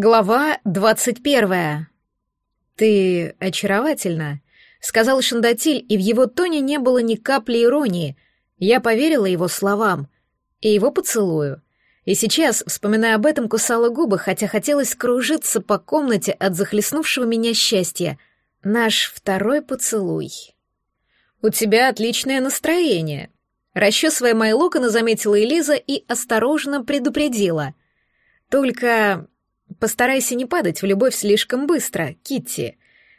Глава двадцать первая. «Ты очаровательна», — сказал Шандатиль, и в его тоне не было ни капли иронии. Я поверила его словам и его поцелую. И сейчас, вспоминая об этом, кусала губы, хотя хотелось кружиться по комнате от захлестнувшего меня счастья. Наш второй поцелуй. «У тебя отличное настроение», — расчесывая мои локоны, заметила Элиза и осторожно предупредила. «Только Постарайся не падать в любовь слишком быстро, Китти.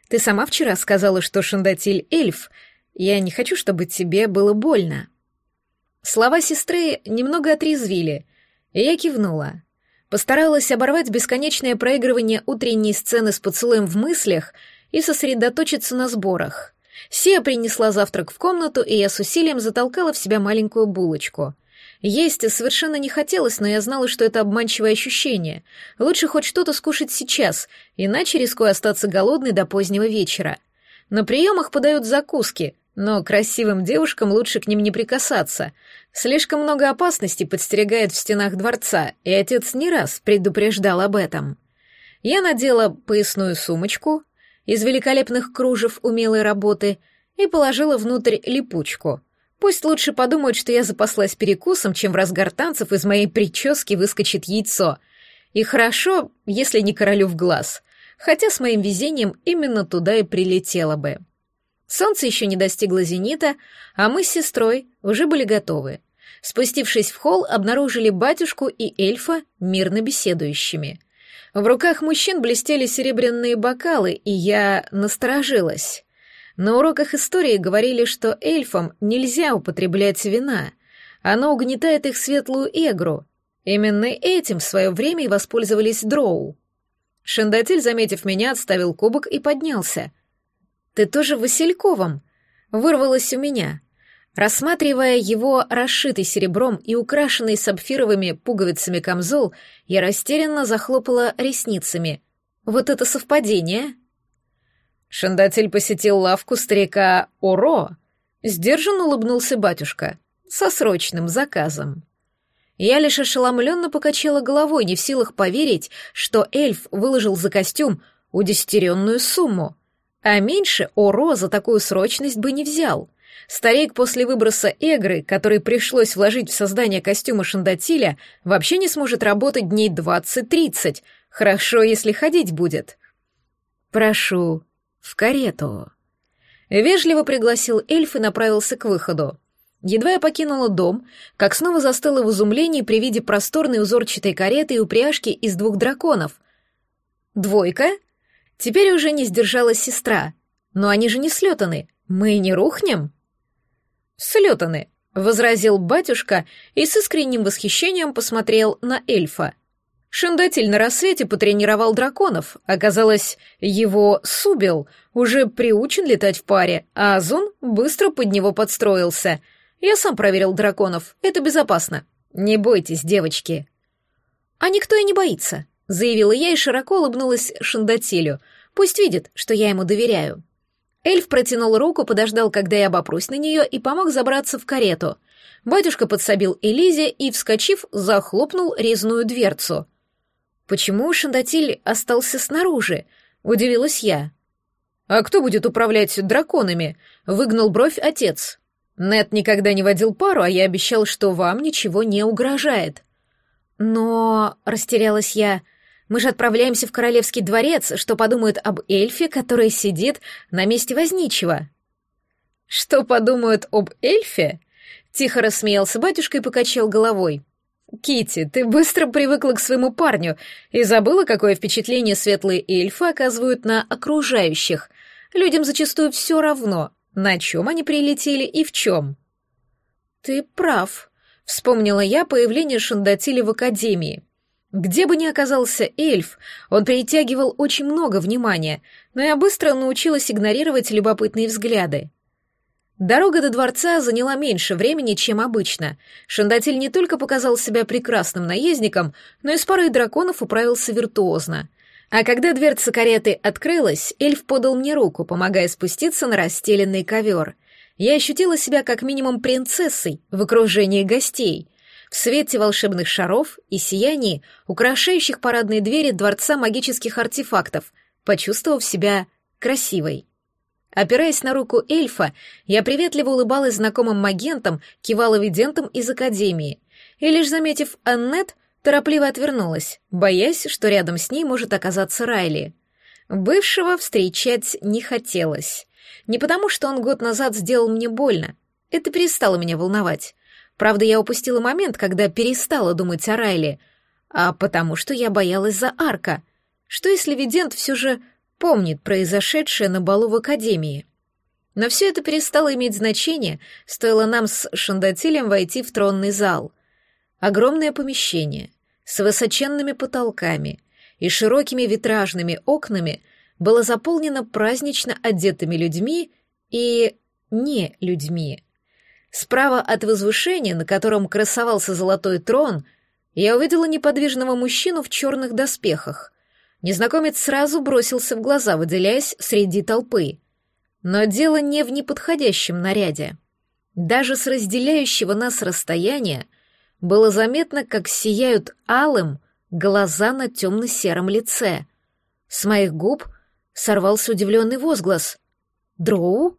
Ты сама вчера сказала, что Шандатиль — эльф. Я не хочу, чтобы тебе было больно». Слова сестры немного отрезвили, и я кивнула. Постаралась оборвать бесконечное проигрывание утренней сцены с поцелуем в мыслях и сосредоточиться на сборах. Сия принесла завтрак в комнату, и я с усилием затолкала в себя маленькую булочку — есть совершенно не хотелось, но я знала, что это обманчивое ощущение. Лучше хоть что-то скушать сейчас, иначе рискую остаться голодной до позднего вечера. На приемах подают закуски, но красивым девушкам лучше к ним не прикасаться. Слишком много опасностей подстерегает в стенах дворца, и отец не раз предупреждал об этом. Я надела поясную сумочку из великолепных кружев умелой работы и положила внутрь липучку — Пусть лучше подумают, что я запаслась перекусом, чем в разгар танцев из моей прически выскочит яйцо. И хорошо, если не королю в глаз. Хотя с моим везением именно туда и прилетело бы. Солнце еще не достигло зенита, а мы с сестрой уже были готовы. Спустившись в холл, обнаружили батюшку и эльфа мирно беседующими. В руках мужчин блестели серебряные бокалы, и я насторожилась. На уроках истории говорили, что эльфам нельзя употреблять вина. Оно угнетает их светлую эгру. Именно этим в свое время и воспользовались дроу. Шендатель, заметив меня, отставил кубок и поднялся. «Ты тоже Васильковым?» Вырвалось у меня. Рассматривая его расшитый серебром и украшенный сапфировыми пуговицами камзол, я растерянно захлопала ресницами. «Вот это совпадение!» Шандатель посетил лавку старика Оро. Сдержанно улыбнулся батюшка. Со срочным заказом. Я лишь ошеломленно покачала головой, не в силах поверить, что эльф выложил за костюм удесятеренную сумму. А меньше Оро за такую срочность бы не взял. Старик после выброса Эгры, который пришлось вложить в создание костюма Шандатиля, вообще не сможет работать дней двадцать-тридцать. Хорошо, если ходить будет. «Прошу», «В карету!» Вежливо пригласил эльф и направился к выходу. Едва я покинула дом, как снова застыла в изумлении при виде просторной узорчатой кареты и упряжки из двух драконов. «Двойка?» Теперь уже не сдержалась сестра. «Но они же не слетаны. Мы не рухнем?» «Слетаны», — возразил батюшка и с искренним восхищением посмотрел на эльфа. Шендатель на рассвете потренировал драконов. Оказалось, его Субил уже приучен летать в паре, а Азун быстро под него подстроился. Я сам проверил драконов, это безопасно. Не бойтесь, девочки. А никто и не боится, заявила я и широко улыбнулась Шендателю. Пусть видит, что я ему доверяю. Эльф протянул руку, подождал, когда я обопрусь на нее, и помог забраться в карету. Батюшка подсобил Элизе и, вскочив, захлопнул резную дверцу — Почему Шандатиль остался снаружи? Удивилась я. А кто будет управлять драконами? Выгнал бровь отец. Нет никогда не водил пару, а я обещал, что вам ничего не угрожает. Но, растерялась я, мы же отправляемся в королевский дворец, что подумают об эльфе, который сидит на месте возничего. Что подумают об эльфе? Тихо рассмеялся батюшка и покачал головой. Кити, ты быстро привыкла к своему парню и забыла, какое впечатление светлые эльфы оказывают на окружающих. Людям зачастую все равно, на чем они прилетели и в чем. Ты прав, вспомнила я появление Шандатили в академии. Где бы ни оказался эльф, он притягивал очень много внимания, но я быстро научилась игнорировать любопытные взгляды. Дорога до дворца заняла меньше времени, чем обычно. Шандатель не только показал себя прекрасным наездником, но и с парой драконов управился виртуозно. А когда дверца кареты открылась, эльф подал мне руку, помогая спуститься на расстеленный ковер. Я ощутила себя как минимум принцессой в окружении гостей. в свете волшебных шаров и сиянии, украшающих парадные двери дворца магических артефактов, почувствовав себя красивой. Опираясь на руку эльфа, я приветливо улыбалась знакомым магентам, кивала видентам из академии, и лишь заметив Аннет, торопливо отвернулась, боясь, что рядом с ней может оказаться Райли. Бывшего встречать не хотелось. Не потому, что он год назад сделал мне больно. Это перестало меня волновать. Правда, я упустила момент, когда перестала думать о Райле, а потому что я боялась за Арка. Что если Видент все же помнит произошедшее на балу в Академии? Но все это перестало иметь значение, стоило нам с Шандатилем войти в тронный зал. Огромное помещение с высоченными потолками и широкими витражными окнами было заполнено празднично одетыми людьми и не людьми. Справа от возвышения, на котором красовался золотой трон, я увидела неподвижного мужчину в черных доспехах. Незнакомец сразу бросился в глаза, выделяясь среди толпы. Но дело не в неподходящем наряде. Даже с разделяющего нас расстояния было заметно, как сияют алым глаза на темно-сером лице. С моих губ сорвался удивленный возглас. «Дроу?»